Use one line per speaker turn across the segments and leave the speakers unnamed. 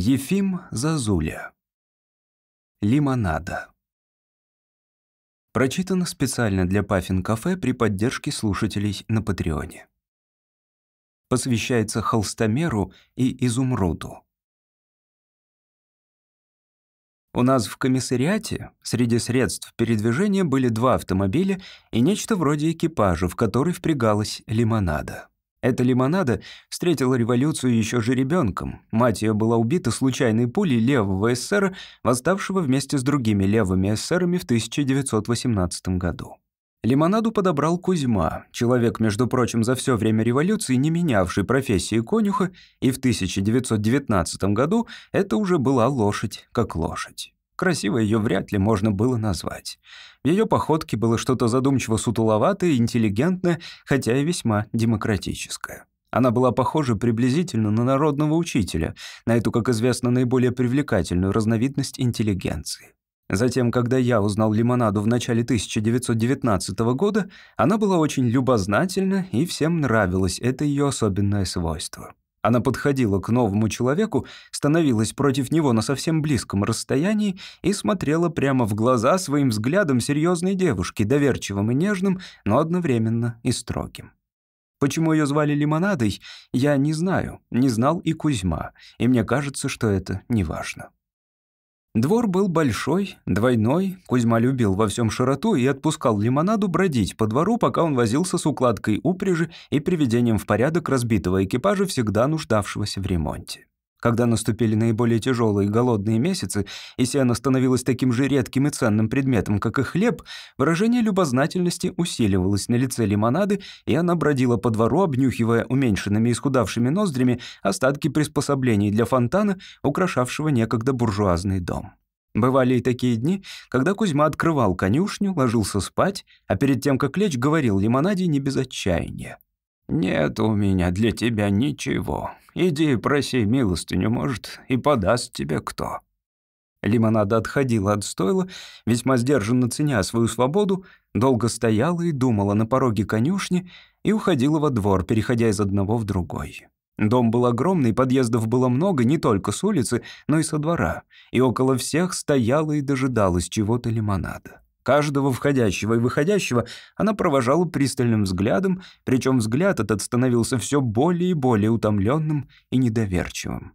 Ефим Зазуля. Лимонада. Прочитано специально для Паффин Кафе при поддержке слушателей на Патреоне. Посвящается холстомеру и изумруду. У нас в комиссариате среди средств передвижения были два автомобиля и нечто вроде экипажа, в который впрягалась лимонада. Эта лимонада встретила революцию еще же ребенком. Мать ее была убита случайной пулей левого эсера, восставшего вместе с другими левыми эсерами в 1918 году. Лимонаду подобрал Кузьма, человек, между прочим, за все время революции не менявший профессии конюха, и в 1919 году это уже была лошадь как лошадь. Красиво ее вряд ли можно было назвать. В ее походке было что-то задумчиво сутуловатое, интеллигентное, хотя и весьма демократическое. Она была похожа приблизительно на народного учителя, на эту, как известно, наиболее привлекательную разновидность интеллигенции. Затем, когда я узнал лимонаду в начале 1919 года, она была очень любознательна, и всем нравилось это ее особенное свойство. Она подходила к новому человеку, становилась против него на совсем близком расстоянии и смотрела прямо в глаза своим взглядом серьезной девушки, доверчивым и нежным, но одновременно и строгим. Почему ее звали Лимонадой, я не знаю, не знал и Кузьма, и мне кажется, что это неважно. Двор был большой, двойной, Кузьма любил во всем широту и отпускал лимонаду бродить по двору, пока он возился с укладкой упряжи и приведением в порядок разбитого экипажа, всегда нуждавшегося в ремонте. Когда наступили наиболее тяжелые голодные месяцы, и сено становилось таким же редким и ценным предметом, как и хлеб, выражение любознательности усиливалось на лице лимонады, и она бродила по двору, обнюхивая уменьшенными и исхудавшими ноздрями остатки приспособлений для фонтана, украшавшего некогда буржуазный дом. Бывали и такие дни, когда Кузьма открывал конюшню, ложился спать, а перед тем, как лечь, говорил лимонаде не без отчаяния. «Нет у меня для тебя ничего. Иди проси милостыню, может, и подаст тебе кто». Лимонада отходила от стойла, весьма сдержанно ценя свою свободу, долго стояла и думала на пороге конюшни и уходила во двор, переходя из одного в другой. Дом был огромный, подъездов было много не только с улицы, но и со двора, и около всех стояла и дожидалась чего-то лимонада. Каждого входящего и выходящего она провожала пристальным взглядом, причем взгляд этот становился все более и более утомленным и недоверчивым.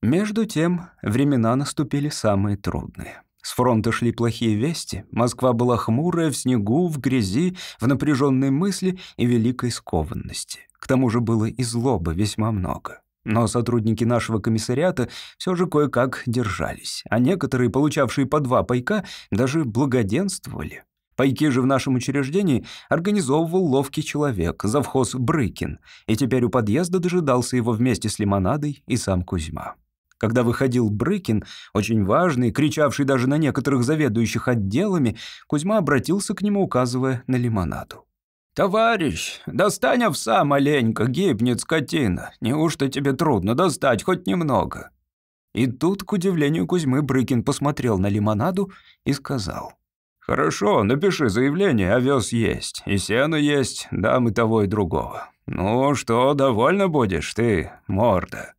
Между тем, времена наступили самые трудные. С фронта шли плохие вести, Москва была хмурая, в снегу, в грязи, в напряженной мысли и великой скованности. К тому же было и злобы весьма много. Но сотрудники нашего комиссариата все же кое-как держались, а некоторые, получавшие по два пайка, даже благоденствовали. Пайки же в нашем учреждении организовывал ловкий человек, завхоз Брыкин, и теперь у подъезда дожидался его вместе с лимонадой и сам Кузьма. Когда выходил Брыкин, очень важный, кричавший даже на некоторых заведующих отделами, Кузьма обратился к нему, указывая на лимонаду. «Товарищ, достань овса маленько, гибнет скотина. Неужто тебе трудно достать хоть немного?» И тут, к удивлению Кузьмы, Брыкин посмотрел на лимонаду и сказал. «Хорошо, напиши заявление, овес есть, и сено есть, дам и того, и другого. Ну что, довольно будешь ты, морда?»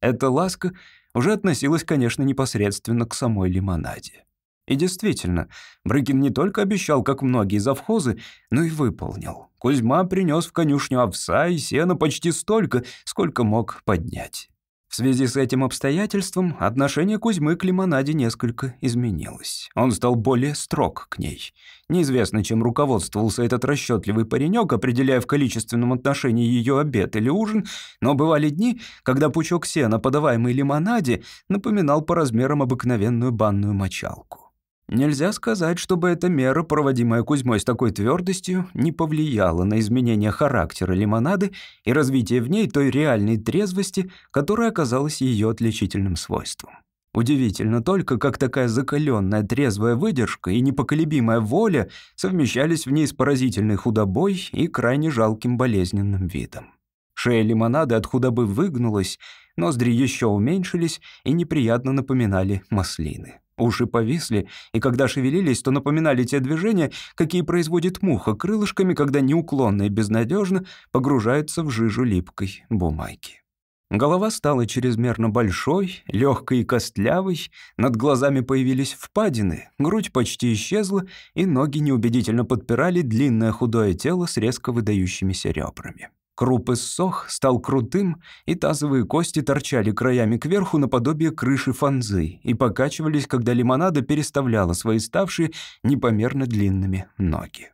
Эта ласка уже относилась, конечно, непосредственно к самой лимонаде. И действительно, Брыкин не только обещал, как многие завхозы, но и выполнил. Кузьма принес в конюшню овса и сена почти столько, сколько мог поднять. В связи с этим обстоятельством отношение Кузьмы к лимонаде несколько изменилось. Он стал более строг к ней. Неизвестно, чем руководствовался этот расчетливый паренек, определяя в количественном отношении ее обед или ужин, но бывали дни, когда пучок сена, подаваемый лимонаде, напоминал по размерам обыкновенную банную мочалку. Нельзя сказать, чтобы эта мера, проводимая Кузьмой с такой твердостью, не повлияла на изменение характера лимонады и развитие в ней той реальной трезвости, которая оказалась ее отличительным свойством. Удивительно только, как такая закаленная трезвая выдержка и непоколебимая воля совмещались в ней с поразительной худобой и крайне жалким болезненным видом. Шея лимонады от худобы выгнулась, ноздри еще уменьшились и неприятно напоминали маслины. Уши повисли, и когда шевелились, то напоминали те движения, какие производит муха крылышками, когда неуклонно и безнадежно погружается в жижу липкой бумаги. Голова стала чрезмерно большой, легкой и костлявой, над глазами появились впадины, грудь почти исчезла, и ноги неубедительно подпирали длинное худое тело с резко выдающимися ребрами. Круп иссох, стал крутым, и тазовые кости торчали краями кверху наподобие крыши фанзы и покачивались, когда лимонада переставляла свои ставшие непомерно длинными ноги.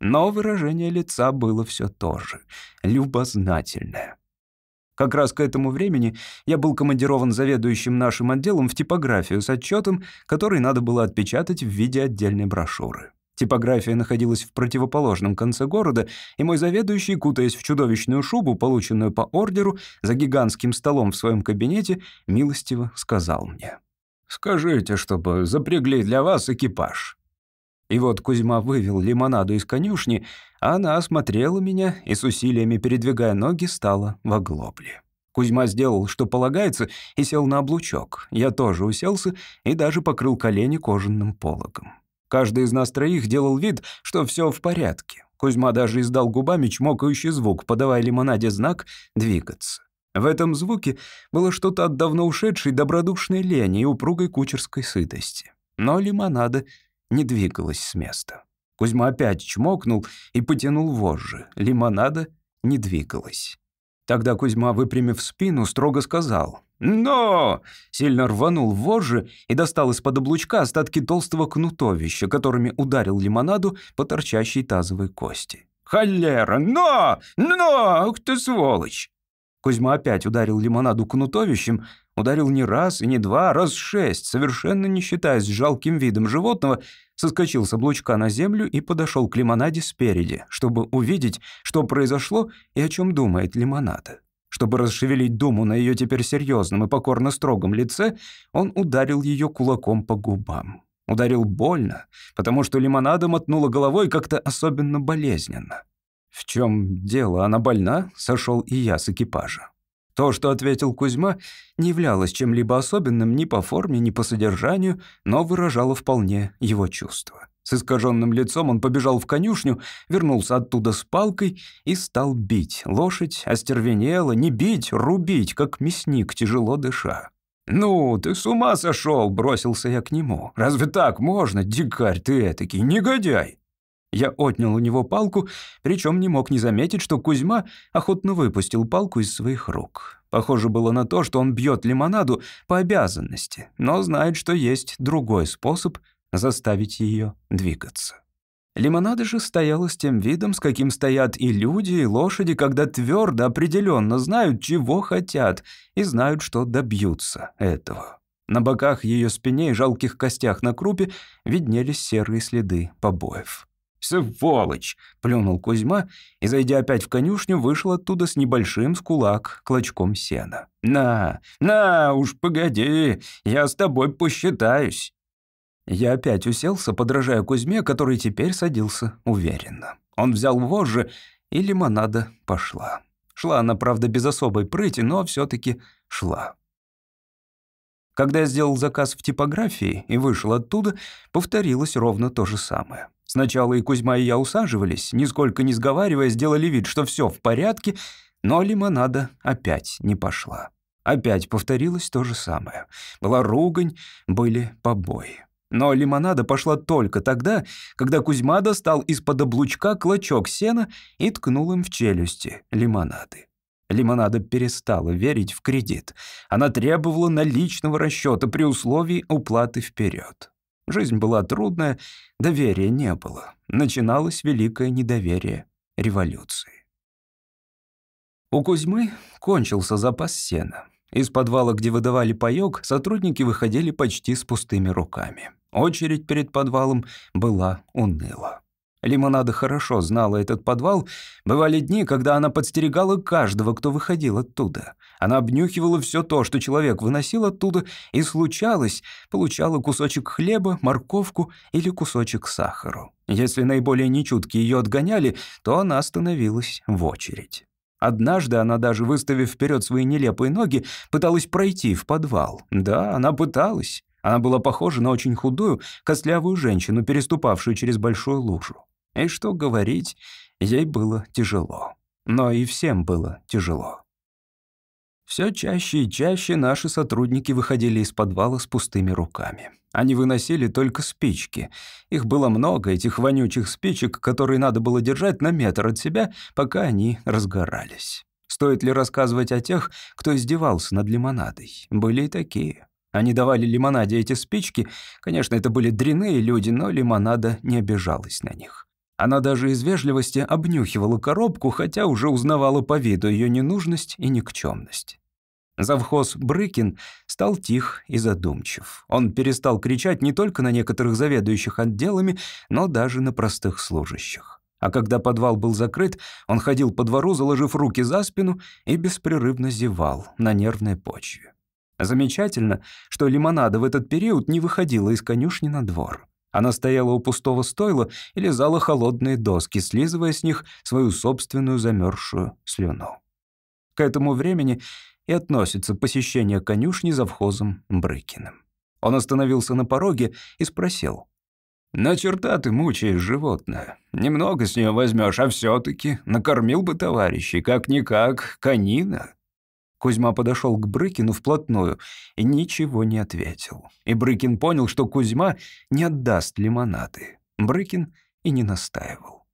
Но выражение лица было все то же, любознательное. Как раз к этому времени я был командирован заведующим нашим отделом в типографию с отчетом, который надо было отпечатать в виде отдельной брошюры. Типография находилась в противоположном конце города, и мой заведующий, кутаясь в чудовищную шубу, полученную по ордеру, за гигантским столом в своем кабинете, милостиво сказал мне. «Скажите, чтобы запрягли для вас экипаж». И вот Кузьма вывел лимонаду из конюшни, а она осмотрела меня и с усилиями передвигая ноги стала в оглобле. Кузьма сделал, что полагается, и сел на облучок. Я тоже уселся и даже покрыл колени кожаным пологом. Каждый из нас троих делал вид, что все в порядке. Кузьма даже издал губами чмокающий звук, подавая лимонаде знак «двигаться». В этом звуке было что-то от давно ушедшей добродушной лени и упругой кучерской сытости. Но лимонада не двигалась с места. Кузьма опять чмокнул и потянул вожжи. Лимонада не двигалась. Тогда Кузьма, выпрямив спину, строго сказал «Но!» Сильно рванул вожжи и достал из-под облучка остатки толстого кнутовища, которыми ударил лимонаду по торчащей тазовой кости. «Холера! Но! Но! Ух ты, сволочь!» Кузьма опять ударил лимонаду кнутовищем, ударил не раз и не два, а раз шесть, совершенно не считаясь жалким видом животного, соскочил с облучка на землю и подошел к лимонаде спереди, чтобы увидеть, что произошло и о чем думает лимонада. Чтобы расшевелить думу на ее теперь серьезном и покорно строгом лице, он ударил ее кулаком по губам. Ударил больно, потому что лимонада мотнула головой как-то особенно болезненно. В чем дело, она больна? Сошел и я с экипажа. То, что ответил Кузьма, не являлось чем-либо особенным ни по форме, ни по содержанию, но выражало вполне его чувства. С искаженным лицом он побежал в конюшню, вернулся оттуда с палкой и стал бить. Лошадь остервенела, не бить, рубить, как мясник, тяжело дыша. «Ну, ты с ума сошел!» — бросился я к нему. «Разве так можно, дикарь ты этакий, негодяй!» Я отнял у него палку, причем не мог не заметить, что Кузьма охотно выпустил палку из своих рук. Похоже было на то, что он бьет лимонаду по обязанности, но знает, что есть другой способ заставить ее двигаться. Лимонада же стояла с тем видом, с каким стоят и люди, и лошади, когда твердо, определенно знают, чего хотят, и знают, что добьются этого. На боках ее спине и жалких костях на крупе виднелись серые следы побоев. «Сволочь!» — плюнул Кузьма и, зайдя опять в конюшню, вышел оттуда с небольшим с кулак клочком сена. «На, на, уж погоди, я с тобой посчитаюсь». Я опять уселся, подражая Кузьме, который теперь садился уверенно. Он взял вожжи, и лимонада пошла. Шла она, правда, без особой прыти, но все таки шла. Когда я сделал заказ в типографии и вышел оттуда, повторилось ровно то же самое. Сначала и Кузьма, и я усаживались, нисколько не сговаривая, сделали вид, что все в порядке, но лимонада опять не пошла. Опять повторилось то же самое. Была ругань, были побои. Но лимонада пошла только тогда, когда Кузьма достал из-под облучка клочок сена и ткнул им в челюсти лимонады. Лимонада перестала верить в кредит. Она требовала наличного расчета при условии уплаты вперед. Жизнь была трудная, доверия не было. Начиналось великое недоверие революции. У Кузьмы кончился запас сена. Из подвала, где выдавали паёк, сотрудники выходили почти с пустыми руками. Очередь перед подвалом была уныла. Лимонада хорошо знала этот подвал. Бывали дни, когда она подстерегала каждого, кто выходил оттуда. Она обнюхивала все то, что человек выносил оттуда, и случалось, получала кусочек хлеба, морковку или кусочек сахару. Если наиболее нечуткие ее отгоняли, то она становилась в очередь. Однажды она даже, выставив вперед свои нелепые ноги, пыталась пройти в подвал. Да, она пыталась. Она была похожа на очень худую, костлявую женщину, переступавшую через большую лужу. И что говорить, ей было тяжело. Но и всем было тяжело. Все чаще и чаще наши сотрудники выходили из подвала с пустыми руками. Они выносили только спички. Их было много, этих вонючих спичек, которые надо было держать на метр от себя, пока они разгорались. Стоит ли рассказывать о тех, кто издевался над лимонадой? Были и такие. Они давали лимонаде эти спички. Конечно, это были дряные люди, но лимонада не обижалась на них. Она даже из вежливости обнюхивала коробку, хотя уже узнавала по виду ее ненужность и никчемность. Завхоз Брыкин стал тих и задумчив. Он перестал кричать не только на некоторых заведующих отделами, но даже на простых служащих. А когда подвал был закрыт, он ходил по двору, заложив руки за спину и беспрерывно зевал на нервной почве. Замечательно, что лимонада в этот период не выходила из конюшни на двор. Она стояла у пустого стойла и лизала холодные доски, слизывая с них свою собственную замерзшую слюну. К этому времени и относится посещение конюшни завхозом Брыкиным. Он остановился на пороге и спросил. «На черта ты мучаешь животное. Немного с нее возьмешь, а все таки накормил бы товарищей, как-никак, конина». Кузьма подошел к Брыкину вплотную и ничего не ответил. И Брыкин понял, что Кузьма не отдаст лимонады. Брыкин и не настаивал.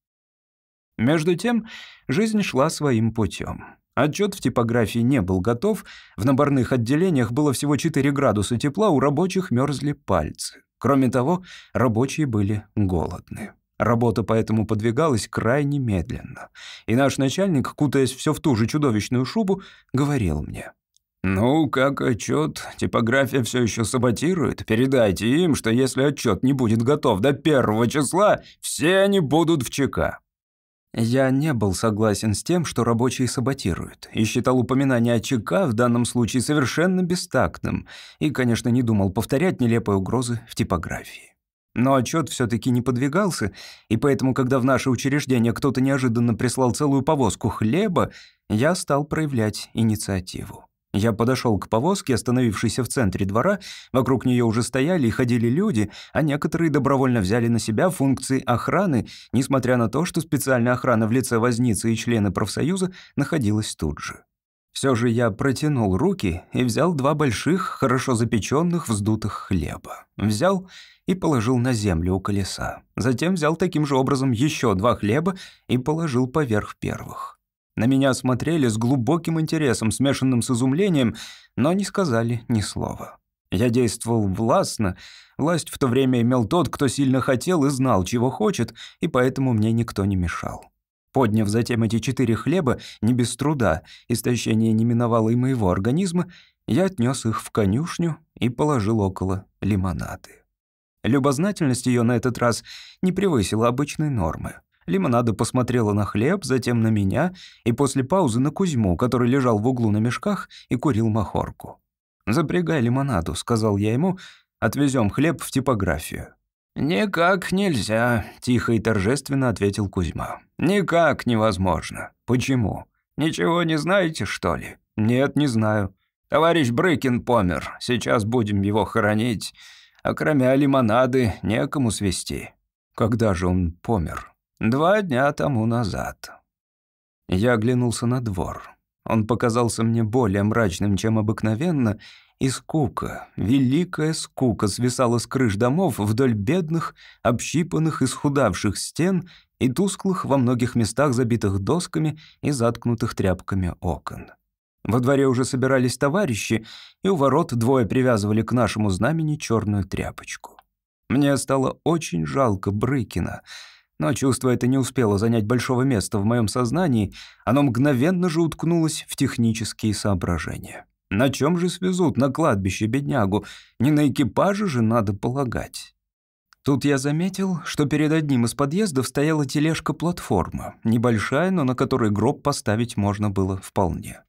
Между тем жизнь шла своим путем. Отчет в типографии не был готов, в наборных отделениях было всего 4 градуса тепла, у рабочих мерзли пальцы. Кроме того, рабочие были голодны. Работа поэтому подвигалась крайне медленно. И наш начальник, кутаясь все в ту же чудовищную шубу, говорил мне. «Ну, как отчет, типография все еще саботирует. Передайте им, что если отчет не будет готов до первого числа, все они будут в ЧК. Я не был согласен с тем, что рабочие саботируют, и считал упоминание о ЧК в данном случае совершенно бестактным, и, конечно, не думал повторять нелепые угрозы в типографии. Но отчет все-таки не подвигался, и поэтому, когда в наше учреждение кто-то неожиданно прислал целую повозку хлеба, я стал проявлять инициативу. Я подошел к повозке, остановившейся в центре двора. Вокруг нее уже стояли и ходили люди, а некоторые добровольно взяли на себя функции охраны, несмотря на то, что специальная охрана в лице возницы и члены профсоюза находилась тут же. Все же я протянул руки и взял два больших, хорошо запеченных, вздутых хлеба. Взял и положил на землю у колеса. Затем взял таким же образом еще два хлеба и положил поверх первых. На меня смотрели с глубоким интересом, смешанным с изумлением, но не сказали ни слова. Я действовал властно. Власть в то время имел тот, кто сильно хотел и знал, чего хочет, и поэтому мне никто не мешал. Подняв затем эти четыре хлеба, не без труда, истощение не миновало и моего организма, я отнес их в конюшню и положил около лимонады. Любознательность ее на этот раз не превысила обычной нормы. Лимонада посмотрела на хлеб, затем на меня и после паузы на Кузьму, который лежал в углу на мешках и курил махорку. «Запрягай лимонаду», — сказал я ему, — «отвезем хлеб в типографию». «Никак нельзя», — тихо и торжественно ответил Кузьма. «Никак невозможно. Почему? Ничего не знаете, что ли?» «Нет, не знаю. Товарищ Брыкин помер. Сейчас будем его хоронить. А кроме лимонады некому свести». «Когда же он помер?» Два дня тому назад. Я оглянулся на двор. Он показался мне более мрачным, чем обыкновенно, и скука, великая скука свисала с крыш домов вдоль бедных, общипанных и схудавших стен и тусклых во многих местах забитых досками и заткнутых тряпками окон. Во дворе уже собирались товарищи, и у ворот двое привязывали к нашему знамени черную тряпочку. Мне стало очень жалко Брыкина — но чувство это не успело занять большого места в моем сознании, оно мгновенно же уткнулось в технические соображения. На чем же свезут на кладбище беднягу? Не на экипаже же, надо полагать. Тут я заметил, что перед одним из подъездов стояла тележка-платформа, небольшая, но на которой гроб поставить можно было вполне.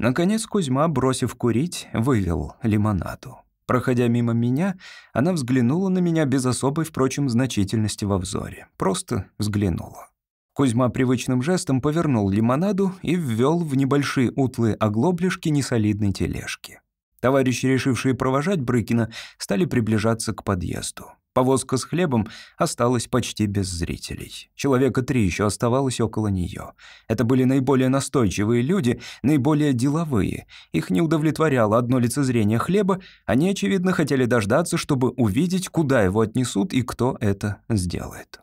Наконец Кузьма, бросив курить, вывел лимонаду. Проходя мимо меня, она взглянула на меня без особой, впрочем, значительности во взоре. Просто взглянула. Кузьма привычным жестом повернул лимонаду и ввел в небольшие утлые оглоблишки несолидной тележки. Товарищи, решившие провожать Брыкина, стали приближаться к подъезду. Повозка с хлебом осталась почти без зрителей. Человека три еще оставалось около нее. Это были наиболее настойчивые люди, наиболее деловые. Их не удовлетворяло одно лицезрение хлеба, они, очевидно, хотели дождаться, чтобы увидеть, куда его отнесут и кто это сделает.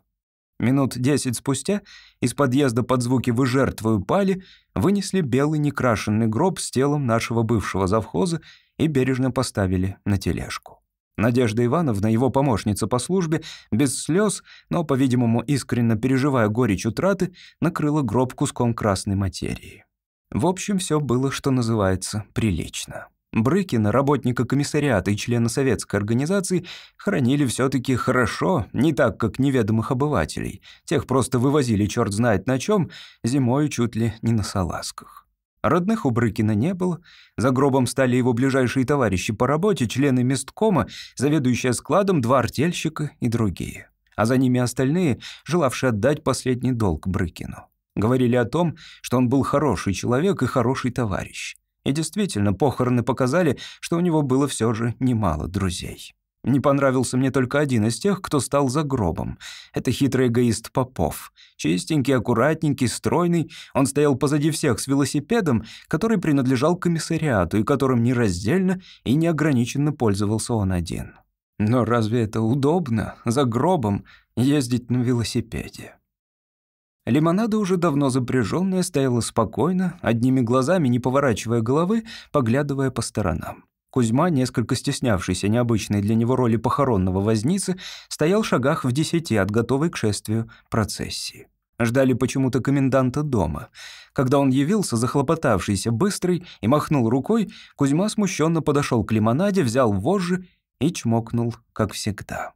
Минут десять спустя из подъезда под звуки «Вы жертвою пали» вынесли белый некрашенный гроб с телом нашего бывшего завхоза и бережно поставили на тележку. Надежда Ивановна, его помощница по службе, без слез, но, по-видимому, искренне переживая горечь утраты, накрыла гроб куском красной материи. В общем, все было, что называется, прилично. Брыкина, работника комиссариата и члена советской организации, хранили все таки хорошо, не так, как неведомых обывателей. Тех просто вывозили черт знает на чем, зимой чуть ли не на салазках. Родных у Брыкина не было. За гробом стали его ближайшие товарищи по работе, члены месткома, заведующие складом, два артельщика и другие. А за ними остальные, желавшие отдать последний долг Брыкину. Говорили о том, что он был хороший человек и хороший товарищ. И действительно, похороны показали, что у него было все же немало друзей. Не понравился мне только один из тех, кто стал за гробом. Это хитрый эгоист Попов. Чистенький, аккуратненький, стройный. Он стоял позади всех с велосипедом, который принадлежал комиссариату и которым нераздельно и неограниченно пользовался он один. Но разве это удобно, за гробом, ездить на велосипеде? Лимонада, уже давно запряженная, стояла спокойно, одними глазами, не поворачивая головы, поглядывая по сторонам. Кузьма, несколько стеснявшийся необычной для него роли похоронного возницы, стоял в шагах в десяти от готовой к шествию процессии. Ждали почему-то коменданта дома. Когда он явился, захлопотавшийся, быстрый, и махнул рукой, Кузьма смущенно подошел к лимонаде, взял вожжи и чмокнул, как всегда.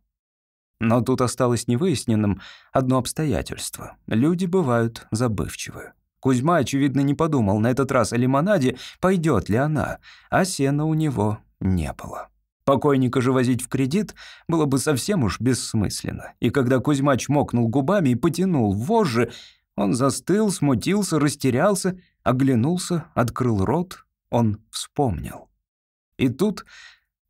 Но тут осталось невыясненным одно обстоятельство. Люди бывают забывчивы. Кузьма, очевидно, не подумал на этот раз о лимонаде, пойдет ли она, а сена у него не было. Покойника же возить в кредит было бы совсем уж бессмысленно. И когда Кузьма чмокнул губами и потянул вожжи, он застыл, смутился, растерялся, оглянулся, открыл рот, он вспомнил. И тут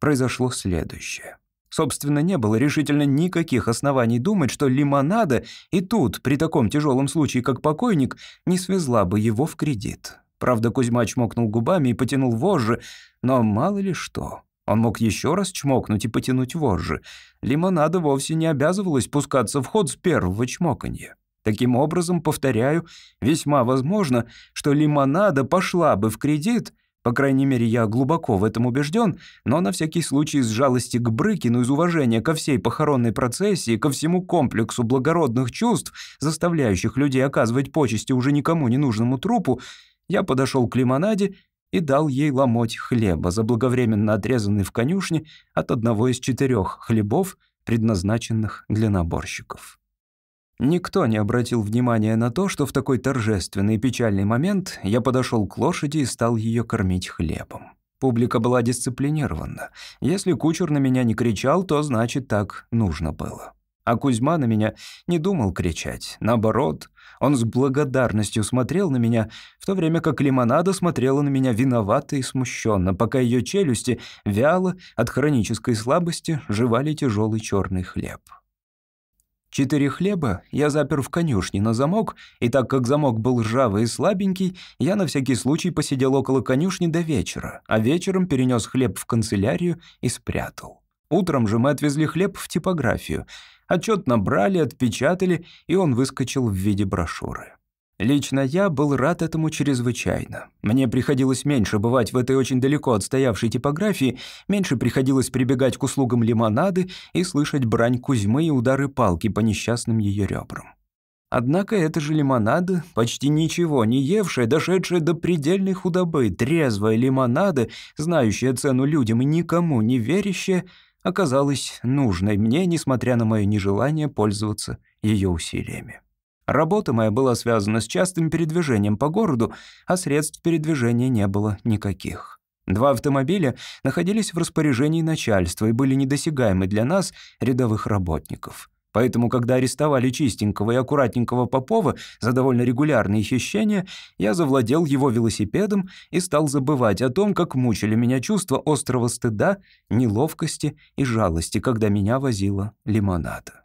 произошло следующее. Собственно, не было решительно никаких оснований думать, что лимонада и тут, при таком тяжелом случае, как покойник, не свезла бы его в кредит. Правда, Кузьма чмокнул губами и потянул вожжи, но мало ли что. Он мог еще раз чмокнуть и потянуть вожжи. Лимонада вовсе не обязывалась пускаться в ход с первого чмоканья. Таким образом, повторяю, весьма возможно, что лимонада пошла бы в кредит, по крайней мере, я глубоко в этом убежден, но на всякий случай из жалости к Брыкину, из уважения ко всей похоронной процессии, ко всему комплексу благородных чувств, заставляющих людей оказывать почести уже никому не нужному трупу, я подошел к лимонаде и дал ей ломоть хлеба, заблаговременно отрезанный в конюшне от одного из четырех хлебов, предназначенных для наборщиков. Никто не обратил внимания на то, что в такой торжественный и печальный момент я подошел к лошади и стал ее кормить хлебом. Публика была дисциплинирована. Если кучер на меня не кричал, то значит так нужно было. А Кузьма на меня не думал кричать. Наоборот, он с благодарностью смотрел на меня, в то время как лимонада смотрела на меня виновато и смущенно, пока ее челюсти вяло от хронической слабости жевали тяжелый черный хлеб. Четыре хлеба я запер в конюшне на замок, и так как замок был ржавый и слабенький, я на всякий случай посидел около конюшни до вечера, а вечером перенес хлеб в канцелярию и спрятал. Утром же мы отвезли хлеб в типографию. Отчет набрали, отпечатали, и он выскочил в виде брошюры. Лично я был рад этому чрезвычайно. Мне приходилось меньше бывать в этой очень далеко отстоявшей типографии, меньше приходилось прибегать к услугам лимонады и слышать брань Кузьмы и удары палки по несчастным ее ребрам. Однако эта же лимонада, почти ничего не евшая, дошедшая до предельной худобы, трезвая лимонада, знающая цену людям и никому не верящая, оказалась нужной мне, несмотря на мое нежелание пользоваться ее усилиями. Работа моя была связана с частым передвижением по городу, а средств передвижения не было никаких. Два автомобиля находились в распоряжении начальства и были недосягаемы для нас, рядовых работников. Поэтому, когда арестовали чистенького и аккуратненького Попова за довольно регулярные хищения, я завладел его велосипедом и стал забывать о том, как мучили меня чувства острого стыда, неловкости и жалости, когда меня возила лимонада.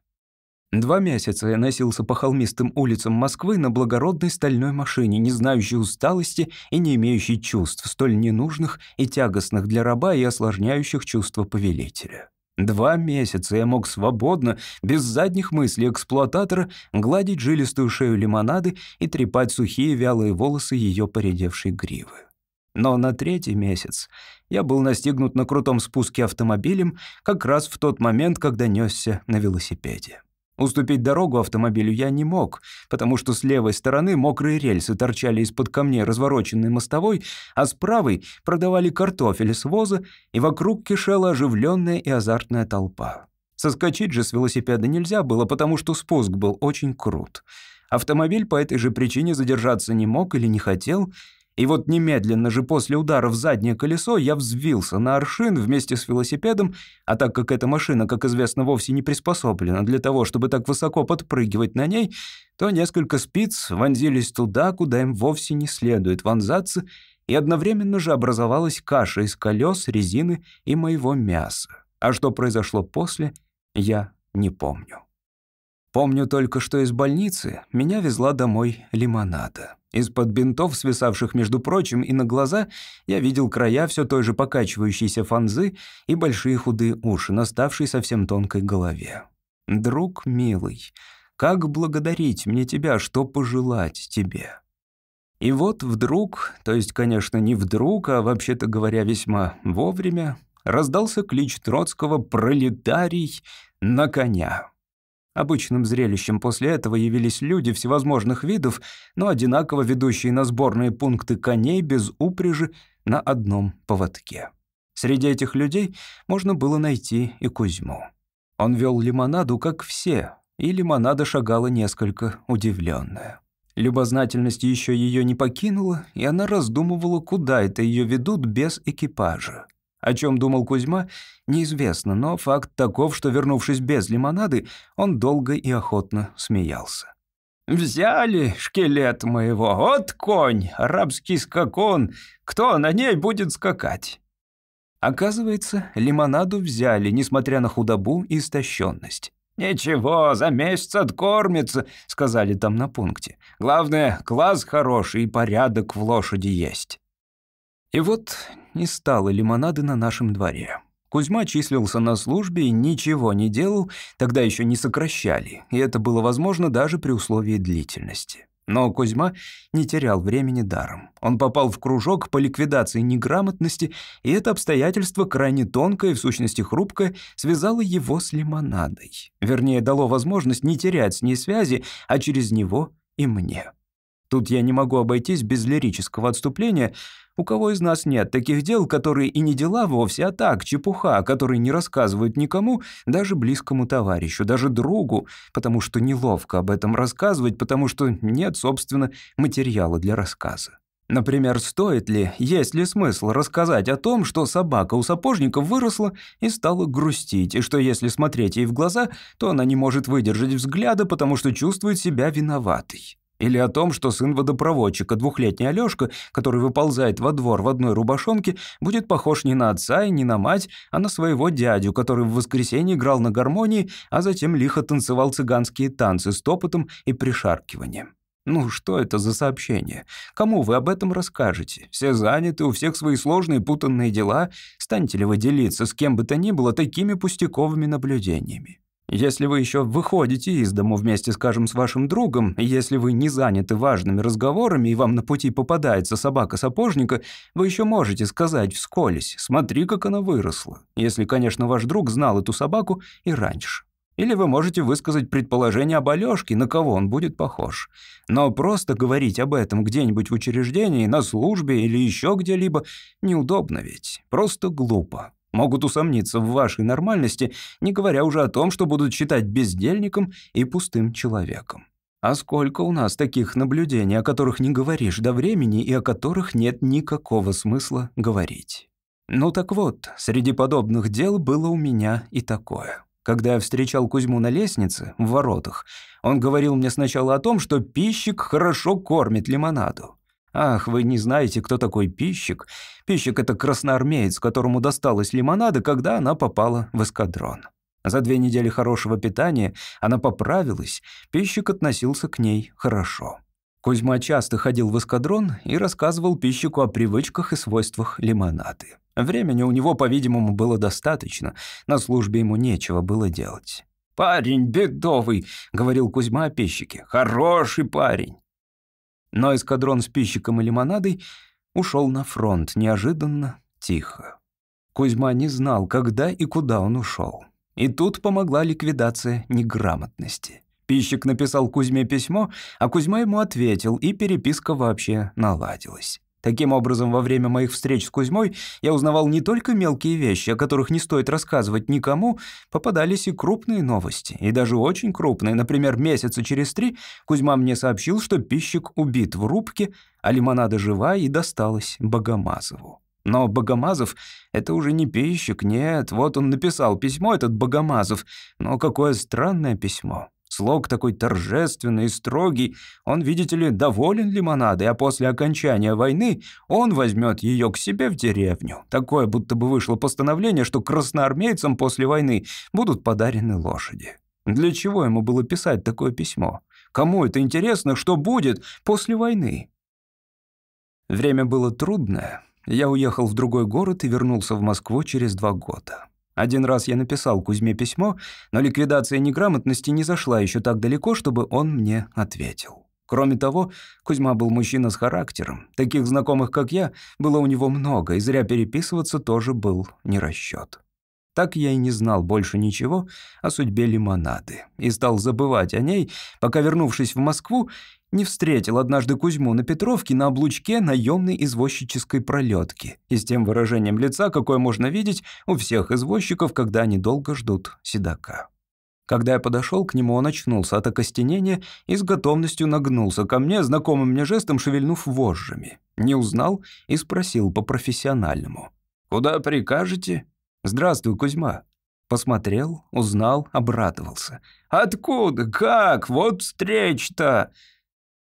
Два месяца я носился по холмистым улицам Москвы на благородной стальной машине, не знающей усталости и не имеющей чувств, столь ненужных и тягостных для раба и осложняющих чувства повелителя. Два месяца я мог свободно, без задних мыслей эксплуататора, гладить жилистую шею лимонады и трепать сухие вялые волосы ее поредевшей гривы. Но на третий месяц я был настигнут на крутом спуске автомобилем как раз в тот момент, когда несся на велосипеде. Уступить дорогу автомобилю я не мог, потому что с левой стороны мокрые рельсы торчали из-под камней развороченной мостовой, а с правой продавали картофель с воза, и вокруг кишела оживленная и азартная толпа. Соскочить же с велосипеда нельзя было, потому что спуск был очень крут. Автомобиль по этой же причине задержаться не мог или не хотел — и вот немедленно же после удара в заднее колесо я взвился на аршин вместе с велосипедом, а так как эта машина, как известно, вовсе не приспособлена для того, чтобы так высоко подпрыгивать на ней, то несколько спиц вонзились туда, куда им вовсе не следует вонзаться, и одновременно же образовалась каша из колес, резины и моего мяса. А что произошло после, я не помню. Помню только, что из больницы меня везла домой лимонада. Из-под бинтов, свисавших, между прочим, и на глаза, я видел края все той же покачивающейся фанзы и большие худые уши, наставшие совсем тонкой голове. «Друг милый, как благодарить мне тебя, что пожелать тебе?» И вот вдруг, то есть, конечно, не вдруг, а вообще-то говоря весьма вовремя, раздался клич Троцкого «Пролетарий на коня». Обычным зрелищем после этого явились люди всевозможных видов, но одинаково ведущие на сборные пункты коней без упряжи на одном поводке. Среди этих людей можно было найти и Кузьму. Он вел лимонаду, как все, и лимонада шагала несколько удивленная. Любознательность еще ее не покинула, и она раздумывала, куда это ее ведут без экипажа. О чем думал Кузьма, неизвестно, но факт таков, что, вернувшись без лимонады, он долго и охотно смеялся. «Взяли шкелет моего, вот конь, арабский скакон, кто на ней будет скакать?» Оказывается, лимонаду взяли, несмотря на худобу и истощенность. «Ничего, за месяц откормится», — сказали там на пункте. «Главное, класс хороший и порядок в лошади есть». И вот не стало лимонады на нашем дворе. Кузьма числился на службе и ничего не делал, тогда еще не сокращали, и это было возможно даже при условии длительности. Но Кузьма не терял времени даром. Он попал в кружок по ликвидации неграмотности, и это обстоятельство, крайне тонкое и в сущности хрупкое, связало его с лимонадой. Вернее, дало возможность не терять с ней связи, а через него и мне. Тут я не могу обойтись без лирического отступления. У кого из нас нет таких дел, которые и не дела вовсе, а так, чепуха, которые не рассказывают никому, даже близкому товарищу, даже другу, потому что неловко об этом рассказывать, потому что нет, собственно, материала для рассказа. Например, стоит ли, есть ли смысл рассказать о том, что собака у сапожника выросла и стала грустить, и что если смотреть ей в глаза, то она не может выдержать взгляда, потому что чувствует себя виноватой. Или о том, что сын водопроводчика, двухлетний Алёшка, который выползает во двор в одной рубашонке, будет похож не на отца и не на мать, а на своего дядю, который в воскресенье играл на гармонии, а затем лихо танцевал цыганские танцы с топотом и пришаркиванием. Ну, что это за сообщение? Кому вы об этом расскажете? Все заняты, у всех свои сложные путанные дела. Станете ли вы делиться с кем бы то ни было такими пустяковыми наблюдениями? Если вы еще выходите из дому вместе, скажем, с вашим другом, если вы не заняты важными разговорами и вам на пути попадается собака-сапожника, вы еще можете сказать вскользь «смотри, как она выросла», если, конечно, ваш друг знал эту собаку и раньше. Или вы можете высказать предположение об Алёшке, на кого он будет похож. Но просто говорить об этом где-нибудь в учреждении, на службе или еще где-либо неудобно ведь. Просто глупо могут усомниться в вашей нормальности, не говоря уже о том, что будут считать бездельником и пустым человеком. А сколько у нас таких наблюдений, о которых не говоришь до времени и о которых нет никакого смысла говорить. Ну так вот, среди подобных дел было у меня и такое. Когда я встречал Кузьму на лестнице, в воротах, он говорил мне сначала о том, что пищик хорошо кормит лимонаду. Ах, вы не знаете, кто такой пищик? Пищик — это красноармеец, которому досталась лимонада, когда она попала в эскадрон. За две недели хорошего питания она поправилась, пищик относился к ней хорошо. Кузьма часто ходил в эскадрон и рассказывал пищику о привычках и свойствах лимонады. Времени у него, по-видимому, было достаточно, на службе ему нечего было делать. «Парень бедовый», — говорил Кузьма о пищике, — «хороший парень». Но эскадрон с пищиком и лимонадой ушел на фронт, неожиданно, тихо. Кузьма не знал, когда и куда он ушел. И тут помогла ликвидация неграмотности. Пищик написал Кузьме письмо, а Кузьма ему ответил, и переписка вообще наладилась. Таким образом, во время моих встреч с Кузьмой я узнавал не только мелкие вещи, о которых не стоит рассказывать никому, попадались и крупные новости, и даже очень крупные. Например, месяца через три Кузьма мне сообщил, что пищик убит в рубке, а лимонада жива и досталась Богомазову. Но Богомазов — это уже не пищик, нет, вот он написал письмо, этот Богомазов, но какое странное письмо. Слог такой торжественный и строгий. Он, видите ли, доволен лимонадой, а после окончания войны он возьмет ее к себе в деревню. Такое будто бы вышло постановление, что красноармейцам после войны будут подарены лошади. Для чего ему было писать такое письмо? Кому это интересно, что будет после войны? Время было трудное. Я уехал в другой город и вернулся в Москву через два года. Один раз я написал Кузьме письмо, но ликвидация неграмотности не зашла еще так далеко, чтобы он мне ответил. Кроме того, Кузьма был мужчина с характером. Таких знакомых, как я, было у него много, и зря переписываться тоже был не расчет. Так я и не знал больше ничего о судьбе лимонады и стал забывать о ней, пока, вернувшись в Москву, не встретил однажды Кузьму на Петровке на облучке наемной извозчической пролетки и с тем выражением лица, какое можно видеть у всех извозчиков, когда они долго ждут седока. Когда я подошел к нему, он очнулся от окостенения и с готовностью нагнулся ко мне, знакомым мне жестом шевельнув вожжами. Не узнал и спросил по-профессиональному. «Куда прикажете?» «Здравствуй, Кузьма». Посмотрел, узнал, обрадовался. «Откуда? Как? Вот встреч-то!»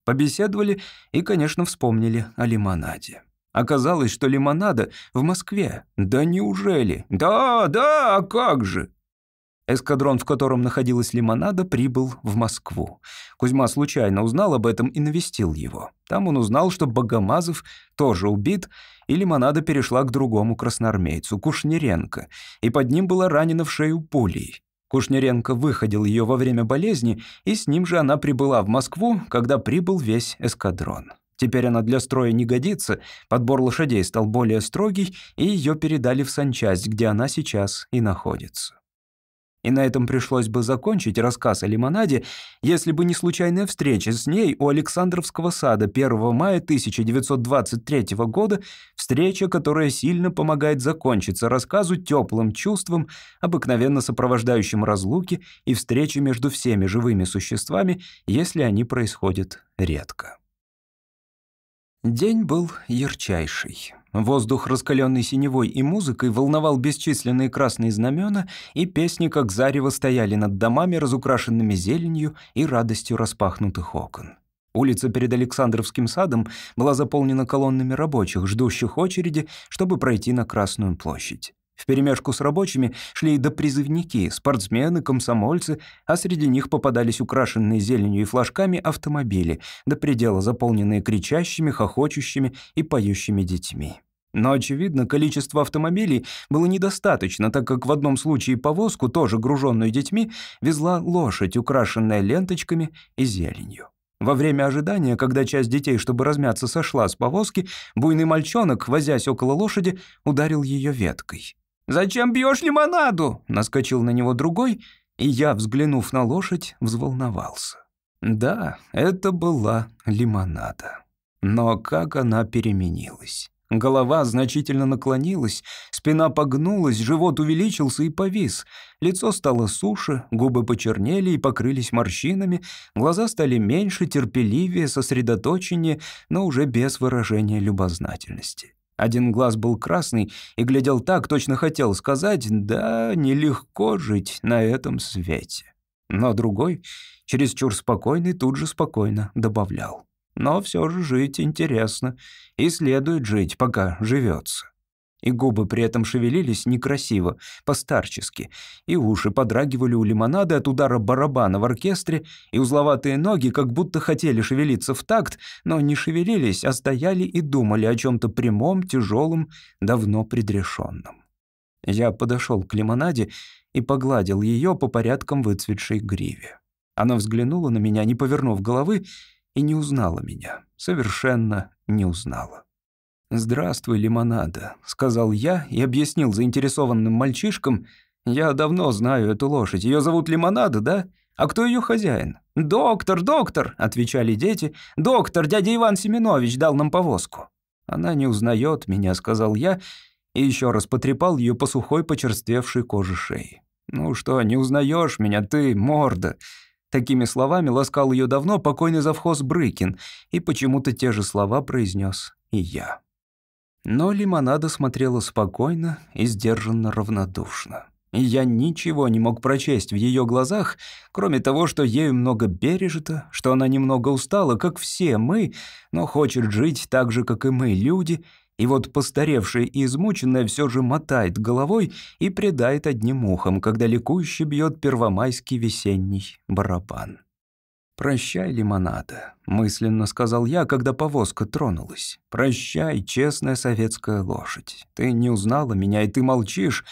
Побеседовали и, конечно, вспомнили о лимонаде. Оказалось, что лимонада в Москве. Да неужели? Да, да, а как же? Эскадрон, в котором находилась лимонада, прибыл в Москву. Кузьма случайно узнал об этом и навестил его. Там он узнал, что Богомазов тоже убит, и лимонада перешла к другому красноармейцу, Кушнеренко, и под ним была ранена в шею пулей. Кушнеренко выходил ее во время болезни, и с ним же она прибыла в Москву, когда прибыл весь эскадрон. Теперь она для строя не годится, подбор лошадей стал более строгий, и ее передали в санчасть, где она сейчас и находится. И на этом пришлось бы закончить рассказ о лимонаде, если бы не случайная встреча с ней у Александровского сада 1 мая 1923 года, встреча, которая сильно помогает закончиться рассказу теплым чувством, обыкновенно сопровождающим разлуки и встречи между всеми живыми существами, если они происходят редко. День был ярчайший. Воздух, раскаленный синевой и музыкой, волновал бесчисленные красные знамена, и песни, как зарево, стояли над домами, разукрашенными зеленью и радостью распахнутых окон. Улица перед Александровским садом была заполнена колоннами рабочих, ждущих очереди, чтобы пройти на Красную площадь. Вперемешку с рабочими шли и допризывники, спортсмены, комсомольцы, а среди них попадались украшенные зеленью и флажками автомобили, до предела заполненные кричащими, хохочущими и поющими детьми. Но, очевидно, количество автомобилей было недостаточно, так как в одном случае повозку, тоже груженную детьми, везла лошадь, украшенная ленточками и зеленью. Во время ожидания, когда часть детей, чтобы размяться, сошла с повозки, буйный мальчонок, возясь около лошади, ударил ее веткой. «Зачем бьешь лимонаду?» — наскочил на него другой, и я, взглянув на лошадь, взволновался. Да, это была лимонада. Но как она переменилась. Голова значительно наклонилась, спина погнулась, живот увеличился и повис. Лицо стало суше, губы почернели и покрылись морщинами, глаза стали меньше, терпеливее, сосредоточеннее, но уже без выражения любознательности. Один глаз был красный и глядел так, точно хотел сказать «да, нелегко жить на этом свете». Но другой, чересчур спокойный, тут же спокойно добавлял. Но все же жить интересно, и следует жить, пока живется и губы при этом шевелились некрасиво, постарчески, и уши подрагивали у лимонада от удара барабана в оркестре, и узловатые ноги как будто хотели шевелиться в такт, но не шевелились, а стояли и думали о чем-то прямом, тяжелом, давно предрешенном. Я подошел к лимонаде и погладил ее по порядкам выцветшей гриве. Она взглянула на меня, не повернув головы, и не узнала меня. Совершенно не узнала. «Здравствуй, лимонада», — сказал я и объяснил заинтересованным мальчишкам. «Я давно знаю эту лошадь. Ее зовут Лимонада, да? А кто ее хозяин?» «Доктор, доктор!» — отвечали дети. «Доктор, дядя Иван Семенович дал нам повозку». «Она не узнает меня», — сказал я, и еще раз потрепал ее по сухой почерствевшей коже шеи. «Ну что, не узнаешь меня, ты, морда?» Такими словами ласкал ее давно покойный завхоз Брыкин, и почему-то те же слова произнес и я. Но лимонада смотрела спокойно и сдержанно равнодушно. И я ничего не мог прочесть в ее глазах, кроме того, что ею много бережета, что она немного устала, как все мы, но хочет жить так же, как и мы, люди, и вот постаревшая и измученная все же мотает головой и предает одним ухом, когда ликующе бьет первомайский весенний барабан. «Прощай, лимонада», — мысленно сказал я, когда повозка тронулась. «Прощай, честная советская лошадь. Ты не узнала меня, и ты молчишь,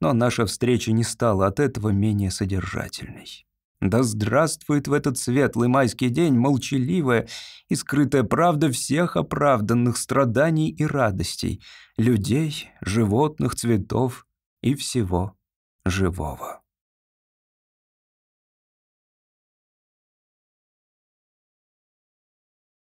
но наша встреча не стала от этого менее содержательной. Да здравствует в этот светлый майский день молчаливая и скрытая правда всех оправданных страданий и радостей, людей, животных, цветов и всего живого».